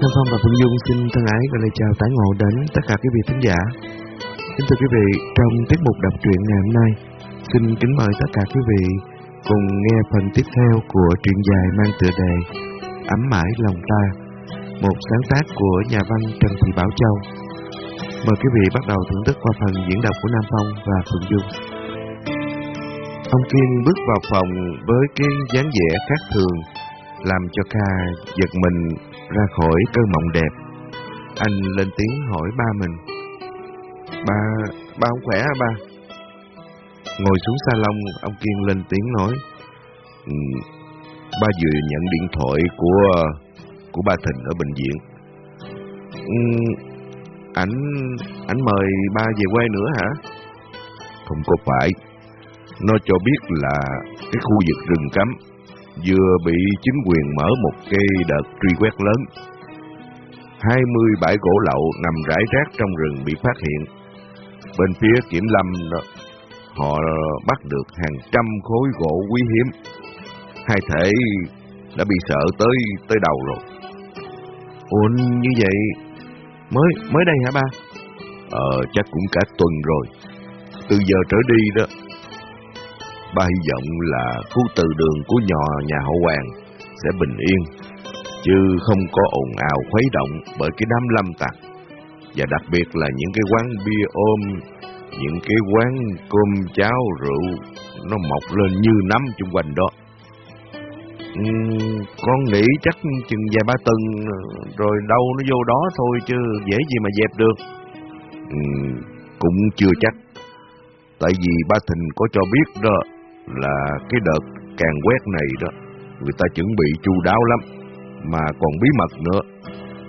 Thanh Phong và Phương Dung xin thân ái và lời chào tái ngộ đến tất cả quý vị khán giả. Kính thưa quý vị, trong tiết mục đọc truyện ngày hôm nay, xin kính mời tất cả quý vị cùng nghe phần tiếp theo của truyện dài mang tựa đề Ấm mãi lòng ta, một sáng tác của nhà văn Trần Thị Bảo Châu. Mời quý vị bắt đầu thưởng thức qua phần diễn đọc của Nam Phong và Phương Dung. Ông Kiên bước vào phòng với cái dáng vẻ khác thường, làm cho Kha giật mình ra khỏi cơn mộng đẹp. Anh lên tiếng hỏi ba mình. Ba, ba không khỏe hả ba? Ngồi xuống salon, ông Kiên lên tiếng nói. Ừ, ba vừa nhận điện thoại của của ba Thịnh ở bệnh viện. Ừ, ảnh ảnh mời ba về quê nữa hả? Không có phải. Nó cho biết là cái khu vực rừng cấm vừa bị chính quyền mở một cái đợt truy quét lớn. 20 bãi gỗ lậu nằm rải rác trong rừng bị phát hiện. Bên phía kiểm lâm đó, họ bắt được hàng trăm khối gỗ quý hiếm. Hai thể đã bị sợ tới tới đầu rồi. Ủa như vậy mới mới đây hả ba? Ờ chắc cũng cả tuần rồi. Từ giờ trở đi đó ba hy vọng là khu từ đường của nhỏ nhà hậu hoàng sẽ bình yên, chứ không có ồn ào khuấy động bởi cái đám lâm tặc. Và đặc biệt là những cái quán bia ôm, những cái quán cơm cháo rượu, nó mọc lên như nấm chung quanh đó. Uhm, con nghĩ chắc chừng vài ba tuần rồi đâu nó vô đó thôi chứ dễ gì mà dẹp được. Uhm, cũng chưa chắc. Tại vì ba Thình có cho biết đó là cái đợt càng quét này đó, người ta chuẩn bị chu đáo lắm, mà còn bí mật nữa,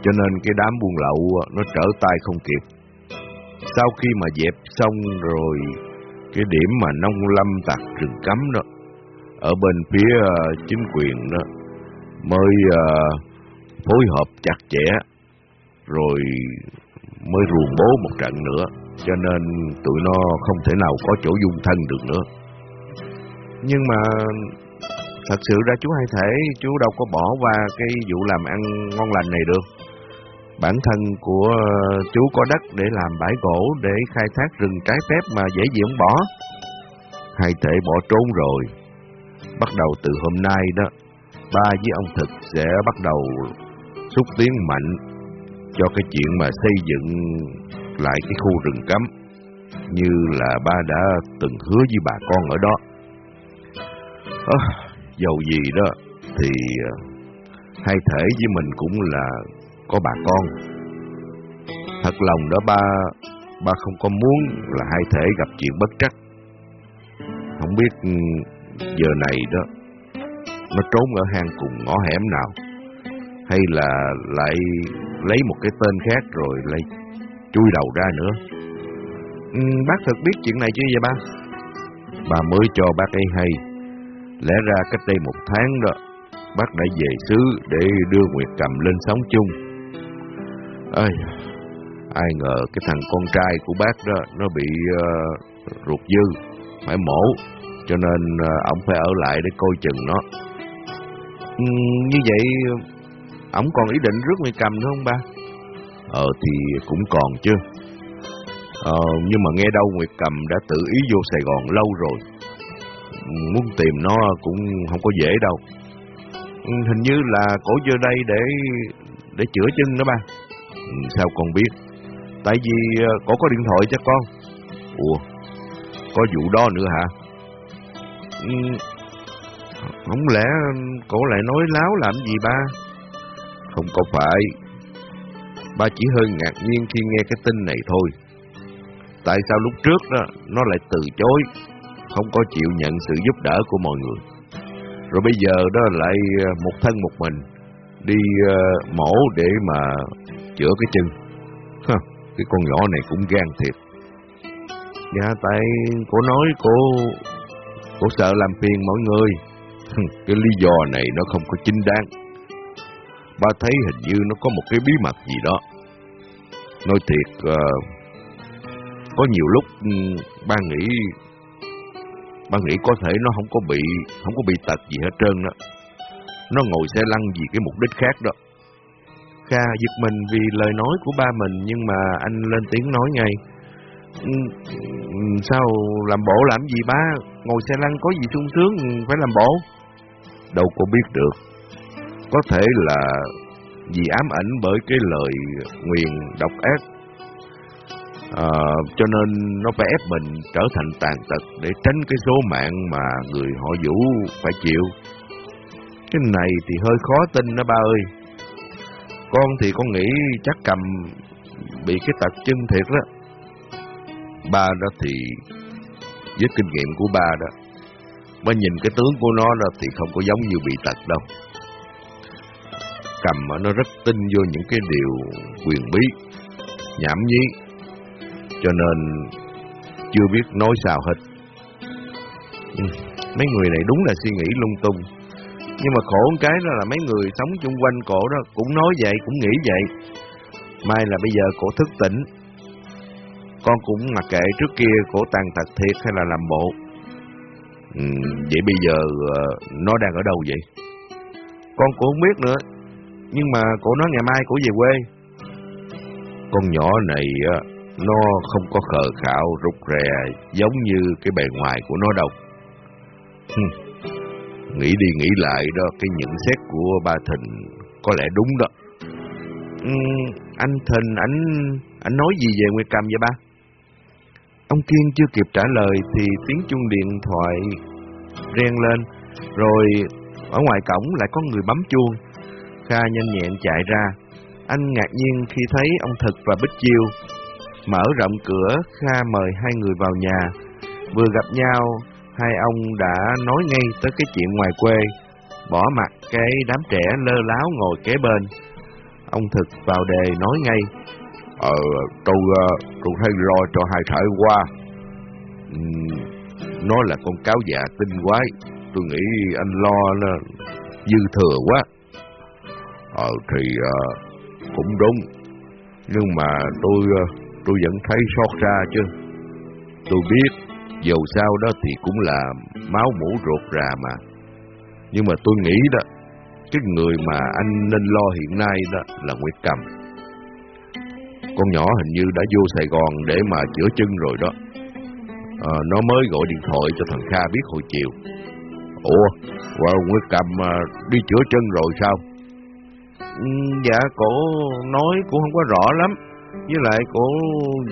cho nên cái đám buôn lậu nó trở tay không kịp. Sau khi mà dẹp xong rồi, cái điểm mà nông lâm tạc rừng cấm đó, ở bên phía à, chính quyền đó, mới à, phối hợp chặt chẽ, rồi mới ruồng bố một trận nữa, cho nên tụi nó không thể nào có chỗ dung thân được nữa. Nhưng mà thật sự ra chú hai thể chú đâu có bỏ qua cái vụ làm ăn ngon lành này được. Bản thân của ờ, chú có đất để làm bãi gỗ để khai thác rừng trái phép mà dễ gì không bỏ. Hai thể bỏ trốn rồi. Bắt đầu từ hôm nay đó, ba với ông Thực sẽ bắt đầu xúc tiến mạnh cho cái chuyện mà xây dựng lại cái khu rừng cấm như là ba đã từng hứa với bà con ở đó. À, dầu gì đó thì ờ, hai thể với mình cũng là có bà con. Thật lòng đó ba ba không có muốn là hai thể gặp chuyện bất trắc. Không biết ừ, giờ này đó nó trốn ở hang cùng ngõ hẻm nào hay là lại lấy một cái tên khác rồi lại chui đầu ra nữa. Ừ, bác thật biết chuyện này chưa vậy ba? Bà mới cho bác ấy hay Lẽ ra cách đây một tháng đó, bác đã về xứ để đưa Nguyệt Cầm lên sống chung. Ây, ai ngờ cái thằng con trai của bác đó, nó bị uh, ruột dư, phải mổ, cho nên uh, ông phải ở lại để coi chừng nó. Uhm, như vậy, ông còn ý định rước Nguyệt Cầm nữa không ba? Ờ thì cũng còn chứ. Ờ, nhưng mà nghe đâu Nguyệt Cầm đã tự ý vô Sài Gòn lâu rồi muốn tìm nó cũng không có dễ đâu. Ừ, hình như là cổ vô đây để để chữa chân đó ba. Ừ, sao con biết? Tại vì ờ, cổ có điện thoại cho con. Ủa, có vụ đó nữa hả? Ừ, không lẽ cổ lại nói láo làm gì ba? Không có phải. Ba chỉ hơi ngạc nhiên khi nghe cái tin này thôi. Tại sao lúc trước đó nó lại từ chối không có chịu nhận sự giúp đỡ của mọi người. Rồi bây giờ đó lại ờ, một thân một mình đi ờ, mổ để mà chữa cái chân. Hả, cái con nhỏ này cũng gan thiệt. Dạ tại cô nói cô cô sợ làm phiền mọi người. cái lý do này nó không có chính đáng. Ba thấy hình như nó có một cái bí mật gì đó. Nói thiệt, uh, có nhiều lúc ừ, ba nghĩ Ba nghĩ có thể nó không có bị, không có bị tật gì hết trơn đó. Nó ngồi xe lăn vì cái mục đích khác đó. Kha giật mình vì lời nói của ba mình, nhưng mà anh lên tiếng nói ngay. Ừ, ừ, sao làm bộ làm gì ba? Ngồi xe lăn có gì sung sướng ừ, phải làm bộ? Đâu có biết được. Có thể là vì ám ảnh bởi cái lời nguyền độc ác à, cho nên nó phải ép mình trở thành tàn tật để tránh cái số mạng mà người họ vũ phải chịu. Cái này thì hơi khó tin đó ba ơi. Con thì con nghĩ chắc cầm bị cái tật chân thiệt đó. Ba đó thì với kinh nghiệm của ba đó ba nhìn cái tướng của nó đó thì không có giống như bị tật đâu. Cầm nó rất tin vô những cái điều quyền bí, nhảm nhí, cho nên chưa biết nói sao hết. Ừ, mấy người này đúng là suy nghĩ lung tung. Nhưng mà khổ cái đó là mấy người sống chung quanh cổ đó cũng nói vậy, cũng nghĩ vậy. Mai là bây giờ cổ thức tỉnh. Con cũng mặc kệ trước kia cổ tàn tật thiệt hay là làm bộ. Ừ, vậy bây giờ ờ, nó đang ở đâu vậy? Con cũng không biết nữa, nhưng mà cổ nói ngày mai cổ về quê Con nhỏ này ờ, nó không có khờ khạo rụt rè, Giống như cái bề ngoài của nó đâu Nghĩ đi nghĩ lại đó, Cái nhận xét của ba Thịnh Có lẽ đúng đó Anh Thịnh Anh anh nói gì về Nguyệt Cầm vậy ba Ông Kiên chưa kịp trả lời Thì tiếng chuông điện thoại Reng lên, Rồi ở ngoài cổng lại có người bấm chuông Kha nhanh nhẹn chạy ra. Anh ngạc nhiên khi thấy ông Thực và Bích Chiêu. Mở rộng cửa, Kha mời hai người vào nhà. Vừa gặp nhau, hai ông đã nói ngay tới cái chuyện ngoài quê. Bỏ mặt cái đám trẻ lơ láo ngồi kế bên. Ông Thực vào đề nói ngay. Ờ, tôi, ờ, tôi hay lo cho hai thải qua. Ừ, nó là con cáo già tinh quái. Tôi nghĩ anh lo là dư thừa quá. Ờ thì uh, cũng đúng Nhưng mà tôi uh, tôi vẫn thấy xót xa chứ. Tôi biết dầu sao đó thì cũng là máu mũ ruột rà mà. Nhưng mà tôi nghĩ đó Cái người mà anh nên lo hiện nay đó là Nguyệt Cầm. Con nhỏ hình như đã vô Sài Gòn để mà chữa chân rồi đó. À, Nó mới gọi điện thoại cho thằng Kha biết hồi chiều. Ủa, well, Nguyệt Cầm đi chữa chân rồi sao? Ừ, dạ cổ nói cũng không có rõ lắm. Với lại cổ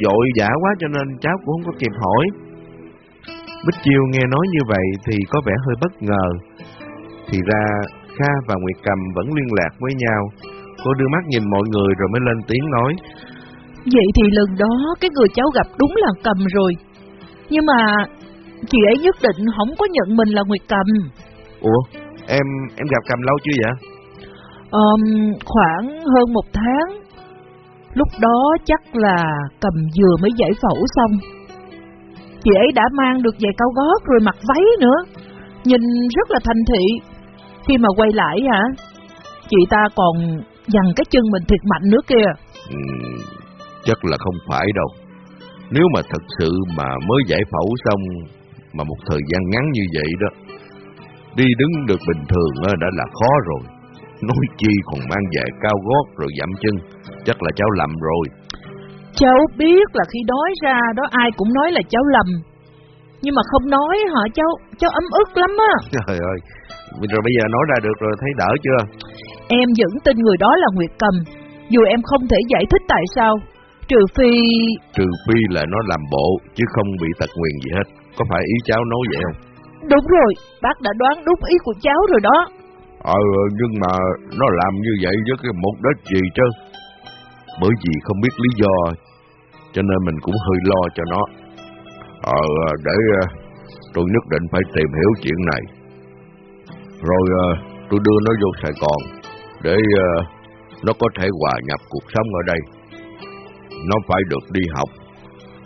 dội dã quá cho nên cháu cũng không có kịp hỏi. Bích Chiêu nghe nói như vậy thì có vẻ hơi bất ngờ. Thì ra Kha và Nguyệt Cầm vẫn liên lạc với nhau. Cô đưa mắt nhìn mọi người rồi mới lên tiếng nói. Vậy thì lần đó cái người cháu gặp đúng là Cầm rồi. Nhưng mà chị ấy nhất định không có nhận mình là Nguyệt Cầm. Ủa em em gặp Cầm lâu chưa vậy? Um, khoảng hơn một tháng. Lúc đó chắc là cầm dừa mới giải phẫu xong. Chị ấy đã mang được giày cao gót rồi mặc váy nữa, nhìn rất là thanh thị. Khi mà quay lại hả, chị ta còn dằn cái chân mình thiệt mạnh nữa kìa. Ừ, chắc là không phải đâu. Nếu mà thật sự mà mới giải phẫu xong mà một thời gian ngắn như vậy đó, đi đứng được bình thường đã là khó rồi. Nói chi còn mang giày cao gót rồi dặm chân. Chắc là cháu lầm rồi. Cháu biết là khi đói ra đó ai cũng nói là cháu lầm. Nhưng mà không nói hả cháu? Cháu ấm ức lắm á. Trời ơi. Rồi bây giờ nói ra được rồi thấy đỡ chưa? Em vẫn tin người đó là Nguyệt Cầm. Dù em không thể giải thích tại sao. Trừ phi... Trừ phi là nó làm bộ Chứ không bị tật nguyền gì hết. Có phải ý cháu nói vậy không? Đúng rồi. Bác đã đoán đúng ý của cháu rồi đó Ờ, nhưng mà nó làm như vậy với cái mục đích gì chứ? Bởi vì không biết lý do, cho nên mình cũng hơi lo cho nó. Ờ, để ờ, tôi nhất định phải tìm hiểu chuyện này. Rồi ờ, tôi đưa nó vô Sài Gòn, để ờ, nó có thể hòa nhập cuộc sống ở đây. Nó phải được đi học,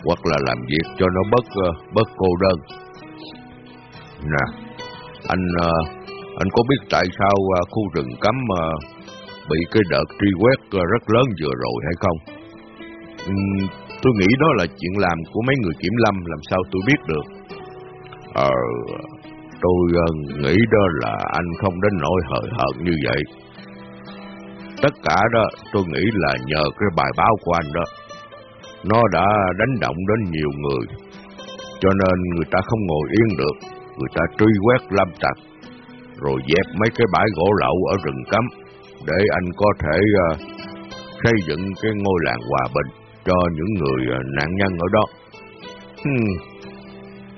hoặc là làm việc cho nó bớt, bớt cô đơn. Nè, anh... Anh có biết tại sao à, khu rừng cấm à, bị cái đợt truy quét à, rất lớn vừa rồi hay không? tôi nghĩ đó là chuyện làm của mấy người kiểm lâm, làm sao tôi biết được. Ờ, tôi nghĩ đó là anh không đến nỗi hời hợt như vậy. tất cả đó tôi nghĩ là nhờ cái bài báo của anh đó. Nó đã đánh động đến nhiều người, cho nên người ta không ngồi yên được, người ta truy quét lâm tặc, rồi dẹp mấy cái bãi gỗ lậu ở rừng cấm, để anh có thể uh, xây dựng cái ngôi làng hòa bình cho những người uh, nạn nhân ở đó. Hmm.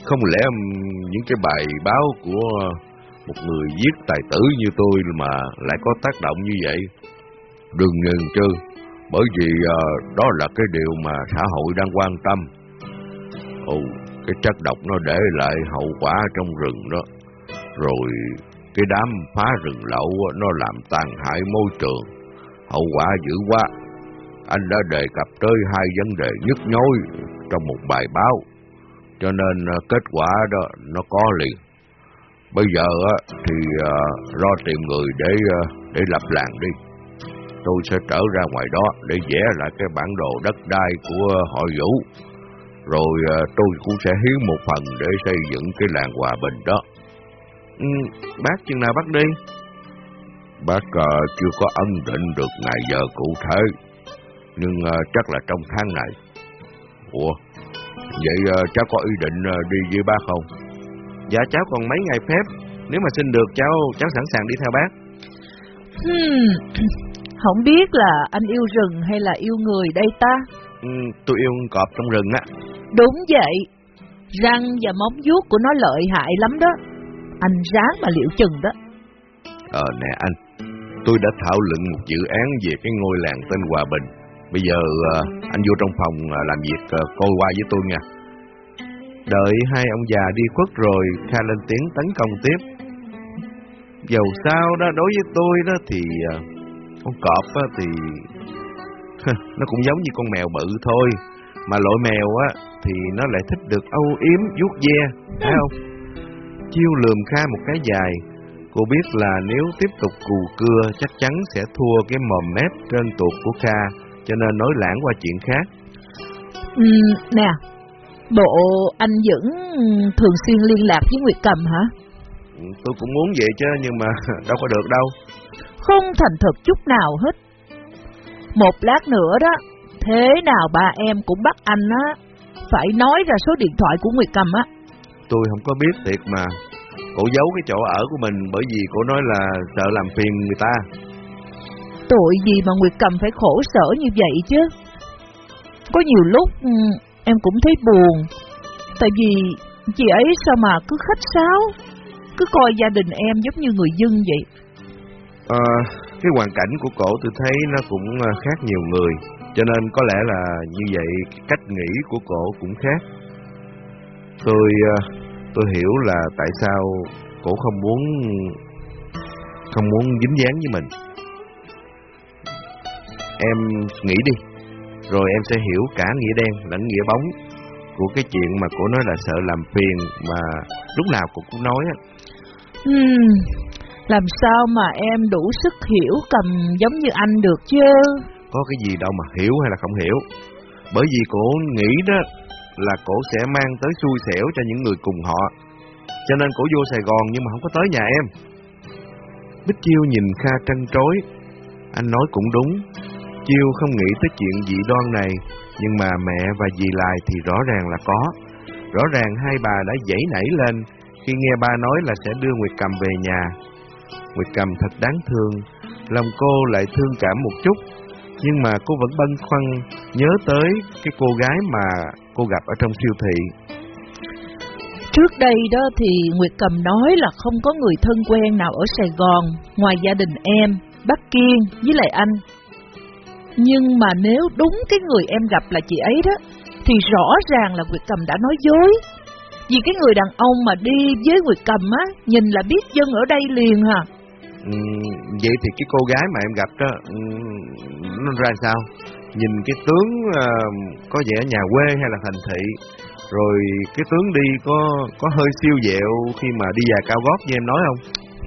Không lẽ những cái bài báo của một người giết tài tử như tôi mà lại có tác động như vậy? Đừng ngừng chứ, bởi vì uh, đó là cái điều mà xã hội đang quan tâm. Ồ, cái chất độc nó để lại hậu quả trong rừng đó. Rồi cái đám phá rừng lậu nó làm tàn hại môi trường. Hậu quả dữ quá. Anh đã đề cập tới hai vấn đề nhức nhối trong một bài báo. Cho nên à, kết quả đó, nó có liền. Bây giờ thì à, lo tìm người để à, để lập làng đi tôi sẽ trở ra ngoài đó để vẽ lại cái bản đồ đất đai của họ Vũ. Rồi tôi cũng sẽ hiến một phần để xây dựng cái làng hòa bình đó. Ừ, bác chừng nào bắt đi? Bác uh, chưa có ấn định được ngày giờ cụ thể, nhưng uh, chắc là trong tháng này. Ủa, vậy uh, cháu có ý định uh, đi với bác không? Dạ cháu còn mấy ngày phép, nếu mà xin được cháu cháu sẵn sàng đi theo bác. Hmm. Không biết là anh yêu rừng hay là yêu người đây ta? Ừ, tôi yêu cọp trong rừng á. Đúng vậy. Răng và móng vuốt của nó lợi hại lắm đó. Anh ráng mà liệu chừng đó. Ờ nè anh, tôi đã thảo luận một dự án về cái ngôi làng tên Hòa Bình. Bây giờ ờ, anh vô trong phòng ờ, làm việc ờ, coi qua với tôi nha. Đợi hai ông già đi khuất rồi, Kha lên tiếng tấn công tiếp. Dầu sao đó, đối với tôi đó thì... Con cọp á, thì nó cũng giống như con mèo bự thôi. Mà loại mèo á thì nó lại thích được âu yếm vuốt ve, thấy không? Chiêu lườm Kha một cái dài, cô biết là nếu tiếp tục cù cưa chắc chắn sẽ thua cái mồm mép trên tuột của Kha, cho nên nói lãng qua chuyện khác. Ừ, nè, bộ anh vẫn thường xuyên liên lạc với Nguyệt Cầm hả? Ừ, tôi cũng muốn vậy chứ, nhưng mà đâu có được đâu không thành thật chút nào hết. Một lát nữa đó, thế nào ba em cũng bắt anh á, phải nói ra số điện thoại của Nguyệt Cầm á. Tôi không có biết thiệt mà, cổ giấu cái chỗ ở của mình bởi vì cổ nói là sợ làm phiền người ta. Tội gì mà Nguyệt Cầm phải khổ sở như vậy chứ? Có nhiều lúc ừ, em cũng thấy buồn, tại vì chị ấy sao mà cứ khách sáo, cứ coi gia đình em giống như người dân vậy. À, cái hoàn cảnh của cổ tôi thấy nó cũng ờ, khác nhiều người, cho nên có lẽ là như vậy cách nghĩ của cổ cũng khác. Tôi tôi hiểu là tại sao cổ không muốn không muốn dính dáng với mình. Em nghĩ đi, rồi em sẽ hiểu cả nghĩa đen lẫn nghĩa bóng của cái chuyện mà cổ nói là sợ làm phiền mà lúc nào cổ cũng nói á. Hmm, làm sao mà em đủ sức hiểu cầm giống như anh được chứ? Có cái gì đâu mà hiểu hay là không hiểu. Bởi vì cổ nghĩ đó là cổ sẽ mang tới xui xẻo cho những người cùng họ. Cho nên cổ vô Sài Gòn nhưng mà không có tới nhà em. Bích Chiêu nhìn Kha trăn trối. Anh nói cũng đúng. Chiêu không nghĩ tới chuyện dị đoan này, nhưng mà mẹ và dì lại thì rõ ràng là có. Rõ ràng hai bà đã dãy nảy lên khi nghe ba nói là sẽ đưa Nguyệt Cầm về nhà Nguyệt Cầm thật đáng thương, lòng cô lại thương cảm một chút, nhưng mà cô vẫn băn khoăn nhớ tới cái cô gái mà cô gặp ở trong siêu thị. Trước đây đó thì Nguyệt Cầm nói là không có người thân quen nào ở Sài Gòn ngoài gia đình em, bác Kiên với lại anh. Nhưng mà nếu đúng cái người em gặp là chị ấy đó, thì rõ ràng là Nguyệt Cầm đã nói dối. Vì cái người đàn ông mà đi với Nguyệt Cầm á, nhìn là biết dân ở đây liền hả? Ừ, vậy thì cái cô gái mà em gặp đó ừ, nó ra sao? Nhìn cái tướng uh, có vẻ nhà quê hay là thành thị, rồi cái tướng đi có có hơi siêu dẹo khi mà đi giày cao gót như em nói không?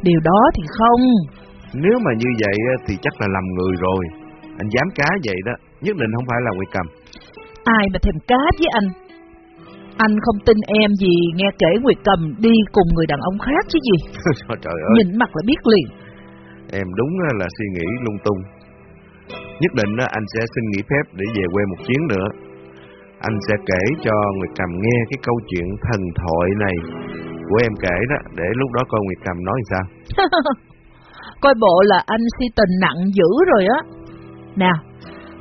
Điều đó thì không. Nếu mà như vậy thì chắc là lầm người rồi. Anh dám cá vậy đó, nhất định không phải là Nguyệt Cầm. Ai mà thèm cá với anh? Anh không tin em gì nghe kể Nguyệt Cầm đi cùng người đàn ông khác chứ gì. Trời ơi. Nhìn mặt là biết liền. Em đúng là suy nghĩ lung tung. Nhất định anh sẽ xin nghỉ phép để về quê một chuyến nữa. Anh sẽ kể cho Nguyệt Cầm nghe cái câu chuyện thần thoại này của em kể đó, để lúc đó coi Nguyệt Cầm nói sao. Coi bộ là anh si tình nặng dữ rồi á. Nào,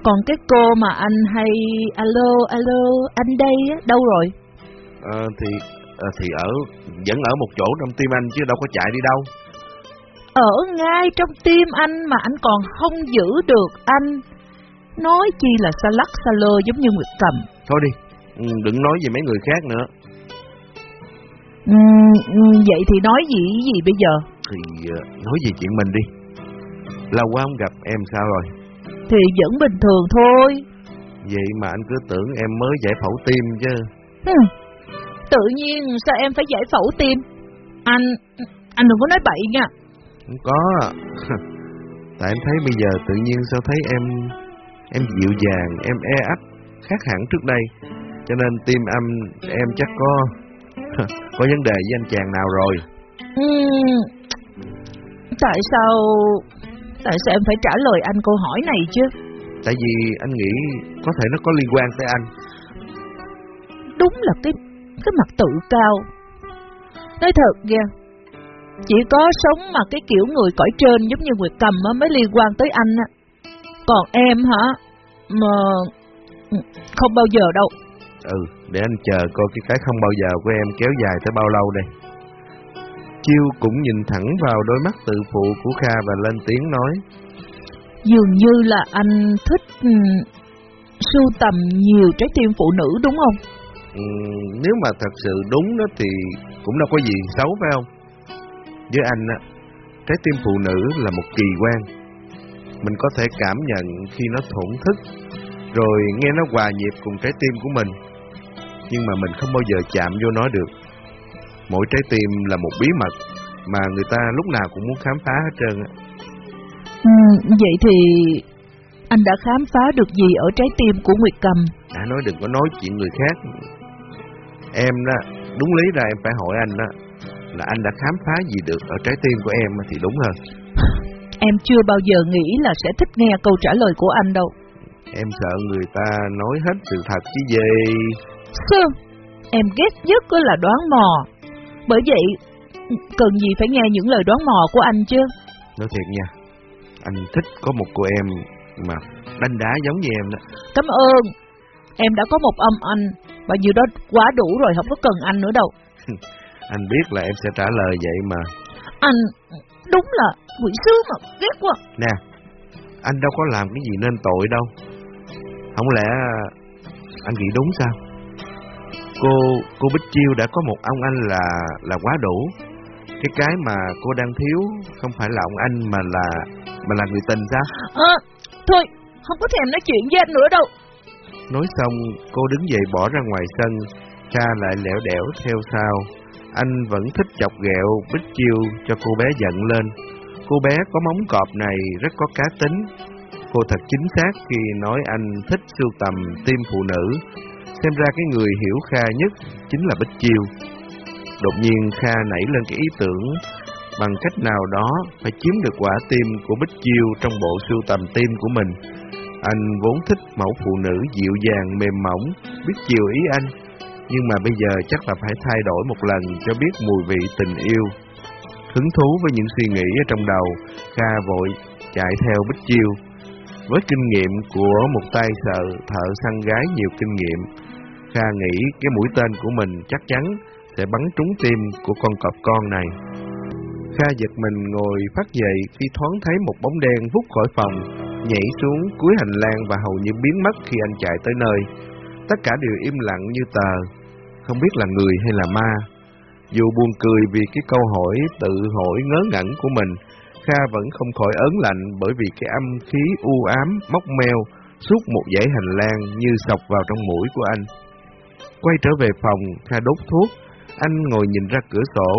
còn cái cô mà anh hay alo alo anh đây á, đâu rồi? Ờ, thì ờ, thì ở vẫn ở một chỗ trong tim anh chứ đâu có chạy đi đâu. Ở ngay trong tim anh mà anh còn không giữ được anh. Nói chi là xa lắc xa lơ giống như Nguyệt Cầm. Thôi đi, ừ, đừng nói về mấy người khác nữa. Ừ, ừ, vậy thì nói gì gì bây giờ? Thì ờ, nói về chuyện mình đi. Lâu quá không gặp em sao rồi? Thì vẫn bình thường thôi. Vậy mà anh cứ tưởng em mới giải phẫu tim chứ. Hừ, tự nhiên sao em phải giải phẫu tim? Anh, anh đừng có nói bậy nha. Không có. Tại em thấy bây giờ tự nhiên sao thấy em em dịu dàng, em e ấp khác hẳn trước đây. Cho nên tim âm em chắc có có vấn đề với anh chàng nào rồi. Ừm, tại sao tại sao em phải trả lời anh câu hỏi này chứ? Tại vì anh nghĩ có thể nó có liên quan tới anh. Đúng là cái cái mặt tự cao. Nói thật kìa, chỉ có sống mà cái kiểu người cõi trên giống như Nguyệt Cầm mới liên quan tới anh á. Còn em hả? Mà không bao giờ đâu. Ừ, để anh chờ coi cái cái không bao giờ của em kéo dài tới bao lâu đây. Chiêu cũng nhìn thẳng vào đôi mắt tự phụ của Kha và lên tiếng nói. Dường như là anh thích um, sưu tầm nhiều trái tim phụ nữ đúng không? Ừm, nếu mà thật sự đúng đó thì cũng đâu có gì xấu phải không? Với anh á, trái tim phụ nữ là một kỳ quan. Mình có thể cảm nhận khi nó thổn thức, rồi nghe nó hòa nhịp cùng trái tim của mình. Nhưng mà mình không bao giờ chạm vô nó được. Mỗi trái tim là một bí mật mà người ta lúc nào cũng muốn khám phá hết trơn á. Ừ, vậy thì anh đã khám phá được gì ở trái tim của Nguyệt Cầm? Đã nói đừng có nói chuyện người khác. Em đó, đúng lý ra em phải hỏi anh đó, là anh đã khám phá gì được ở trái tim của em thì đúng hơn. Em chưa bao giờ nghĩ là sẽ thích nghe câu trả lời của anh đâu. Em sợ người ta nói hết sự thật chứ gì. Sư, em ghét nhất là đoán mò. Bởi vậy, cần gì phải nghe những lời đoán mò của anh chứ? Nói thiệt nha, anh thích có một cô em mà đanh đá giống như em đó. Cảm ơn. Em đã có một âm anh, bao nhiêu đó quá đủ rồi, không có cần anh nữa đâu. Anh biết là em sẽ trả lời vậy mà. Anh, đúng là quỷ sứ mà, ghét quá. Nè, anh đâu có làm cái gì nên tội đâu. Không lẽ anh nghĩ đúng sao? Cô cô Bích Chiêu đã có một ông anh là là quá đủ. Cái cái mà cô đang thiếu không phải là ông anh mà là mà là người tình sao? À, thôi, không có thèm nói chuyện với anh nữa đâu. Nói xong, cô đứng dậy bỏ ra ngoài sân, Kha lại lẻo đẻo theo sau. Anh vẫn thích chọc ghẹo Bích Chiêu cho cô bé giận lên. Cô bé có móng cọp này rất có cá tính. Cô thật chính xác khi nói anh thích sưu tầm tim phụ nữ. Xem ra cái người hiểu Kha nhất chính là Bích Chiêu. Đột nhiên Kha nảy lên cái ý tưởng bằng cách nào đó phải chiếm được quả tim của Bích Chiêu trong bộ sưu tầm tim của mình. Anh vốn thích mẫu phụ nữ dịu dàng, mềm mỏng, biết chiều ý anh. Nhưng mà bây giờ chắc là phải thay đổi một lần cho biết mùi vị tình yêu. Hứng thú với những suy nghĩ ở trong đầu, Kha vội chạy theo Bích Chiêu. Với kinh nghiệm của một tay sợ thợ săn gái nhiều kinh nghiệm, Kha nghĩ cái mũi tên của mình chắc chắn sẽ bắn trúng tim của con cọp con này. Kha giật mình ngồi phát dậy khi thoáng thấy một bóng đen vút khỏi phòng, nhảy xuống cuối hành lang và hầu như biến mất khi anh chạy tới nơi. Tất cả đều im lặng như tờ, không biết là người hay là ma. Dù buồn cười vì cái câu hỏi tự hỏi ngớ ngẩn của mình, Kha vẫn không khỏi ớn lạnh bởi vì cái âm khí u ám, móc meo suốt một dãy hành lang như sọc vào trong mũi của anh. Quay trở về phòng, Kha đốt thuốc, anh ngồi nhìn ra cửa sổ.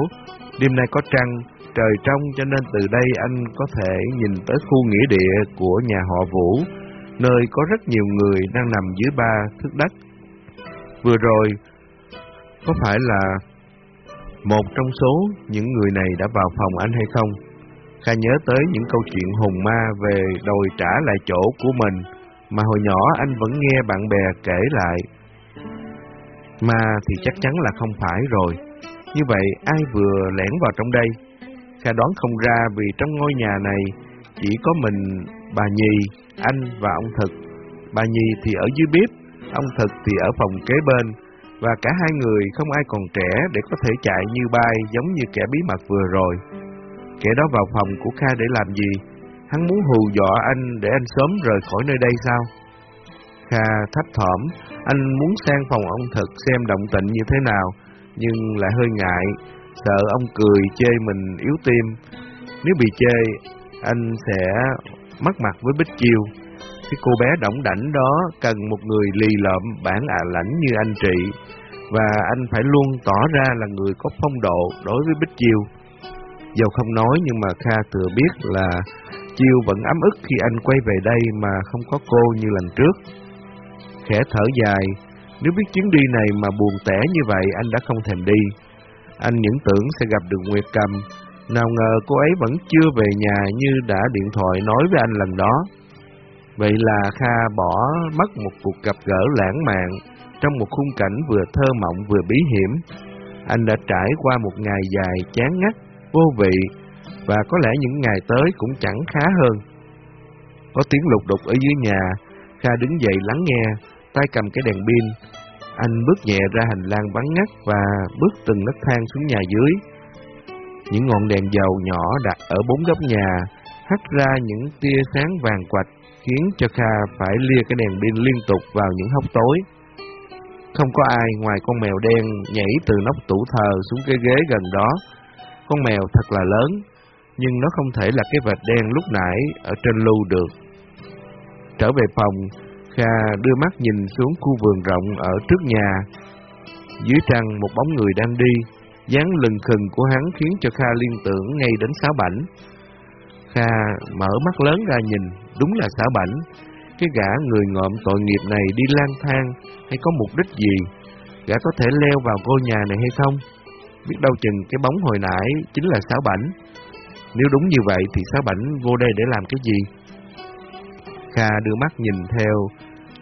Đêm nay có trăng, trời trong cho nên từ đây anh có thể nhìn tới khu nghĩa địa của nhà họ Vũ, nơi có rất nhiều người đang nằm dưới ba thước đất. Vừa rồi, có phải là một trong số những người này đã vào phòng anh hay không? Kha nhớ tới những câu chuyện hùng ma về đòi trả lại chỗ của mình mà hồi nhỏ anh vẫn nghe bạn bè kể lại. Ma thì chắc chắn là không phải rồi. Như vậy ai vừa lẻn vào trong đây? Kha đoán không ra vì trong ngôi nhà này chỉ có mình bà Nhi, anh và ông Thực. Bà Nhi thì ở dưới bếp, ông Thực thì ở phòng kế bên và cả hai người không ai còn trẻ để có thể chạy như bay giống như kẻ bí mật vừa rồi. Kẻ đó vào phòng của Kha để làm gì? Hắn muốn hù dọa anh để anh sớm rời khỏi nơi đây sao? Kha thấp thỏm, anh muốn sang phòng ông thật xem động tĩnh như thế nào, nhưng lại hơi ngại, sợ ông cười chê mình yếu tim. Nếu bị chê, anh sẽ mất mặt với Bích Chiêu. Cái cô bé đỏng đảnh đó cần một người lì lợm bản à lãnh như anh chị, và anh phải luôn tỏ ra là người có phong độ đối với Bích Chiêu. Dầu không nói nhưng mà Kha thừa biết là Chiêu vẫn ấm ức khi anh quay về đây mà không có cô như lần trước. Khẽ thở dài, nếu biết chuyến đi này mà buồn tẻ như vậy anh đã không thèm đi. Anh những tưởng sẽ gặp được Nguyệt Cầm, nào ngờ cô ấy vẫn chưa về nhà như đã điện thoại nói với anh lần đó. Vậy là Kha bỏ mất một cuộc gặp gỡ lãng mạn trong một khung cảnh vừa thơ mộng vừa bí hiểm. Anh đã trải qua một ngày dài chán ngắt, vô vị và có lẽ những ngày tới cũng chẳng khá hơn. Có tiếng lục đục ở dưới nhà, Kha đứng dậy lắng nghe, tay cầm cái đèn pin. Anh bước nhẹ ra hành lang vắng ngắt và bước từng nấc thang xuống nhà dưới. Những ngọn đèn dầu nhỏ đặt ở bốn góc nhà hắt ra những tia sáng vàng quạch khiến cho Kha phải lia cái đèn pin liên tục vào những hốc tối. Không có ai ngoài con mèo đen nhảy từ nóc tủ thờ xuống cái ghế gần đó. Con mèo thật là lớn, nhưng nó không thể là cái vệt đen lúc nãy ở trên lưu được. Trở về phòng, Kha đưa mắt nhìn xuống khu vườn rộng ở trước nhà. Dưới trăng một bóng người đang đi, dáng lừng khừng của hắn khiến cho Kha liên tưởng ngay đến Sáu Bảnh. Kha mở mắt lớn ra nhìn, đúng là Sáu Bảnh. Cái gã người ngợm tội nghiệp này đi lang thang hay có mục đích gì? Gã có thể leo vào ngôi nhà này hay không? Biết đâu chừng cái bóng hồi nãy chính là Sáu Bảnh. Nếu đúng như vậy thì Sáu Bảnh vô đây để làm cái gì? Kha đưa mắt nhìn theo,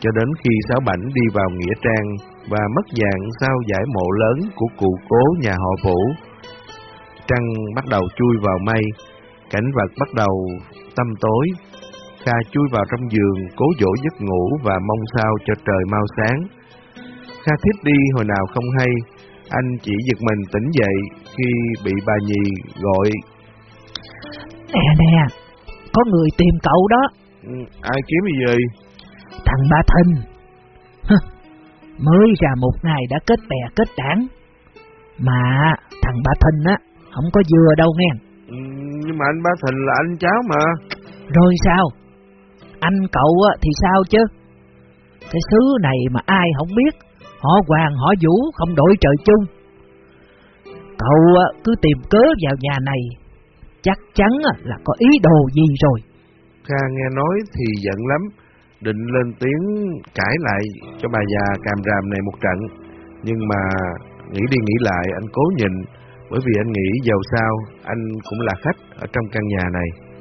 cho đến khi Sáu Bảnh đi vào Nghĩa Trang và mất dạng sau giải mộ lớn của cụ cố nhà họ Vũ. Trăng bắt đầu chui vào mây, cảnh vật bắt đầu tăm tối. Kha chui vào trong giường, cố dỗ giấc ngủ và mong sao cho trời mau sáng. Kha thiết đi hồi nào không hay, anh chỉ giật mình tỉnh dậy khi bị bà nhì gọi. Nè nè, có người tìm cậu đó. Ừ, ai kiếm gì? Thằng Ba Thinh. Mới ra một ngày đã kết bè kết đảng. Mà thằng Ba Thinh á, không có vừa đâu nghe. Ừ, nhưng mà anh Ba Thìn là anh cháu mà. Rồi sao? Anh cậu thì sao chứ? Cái xứ này mà ai không biết, họ hoàng họ vũ không đổi trời chung. Cậu cứ tìm cớ vào nhà này, chắc chắn là có ý đồ gì rồi. Kha nghe nói thì giận lắm, định lên tiếng cãi lại cho bà già càm ràm này một trận. Nhưng mà nghĩ đi nghĩ lại anh cố nhịn, bởi vì anh nghĩ giàu sao anh cũng là khách ở trong căn nhà này.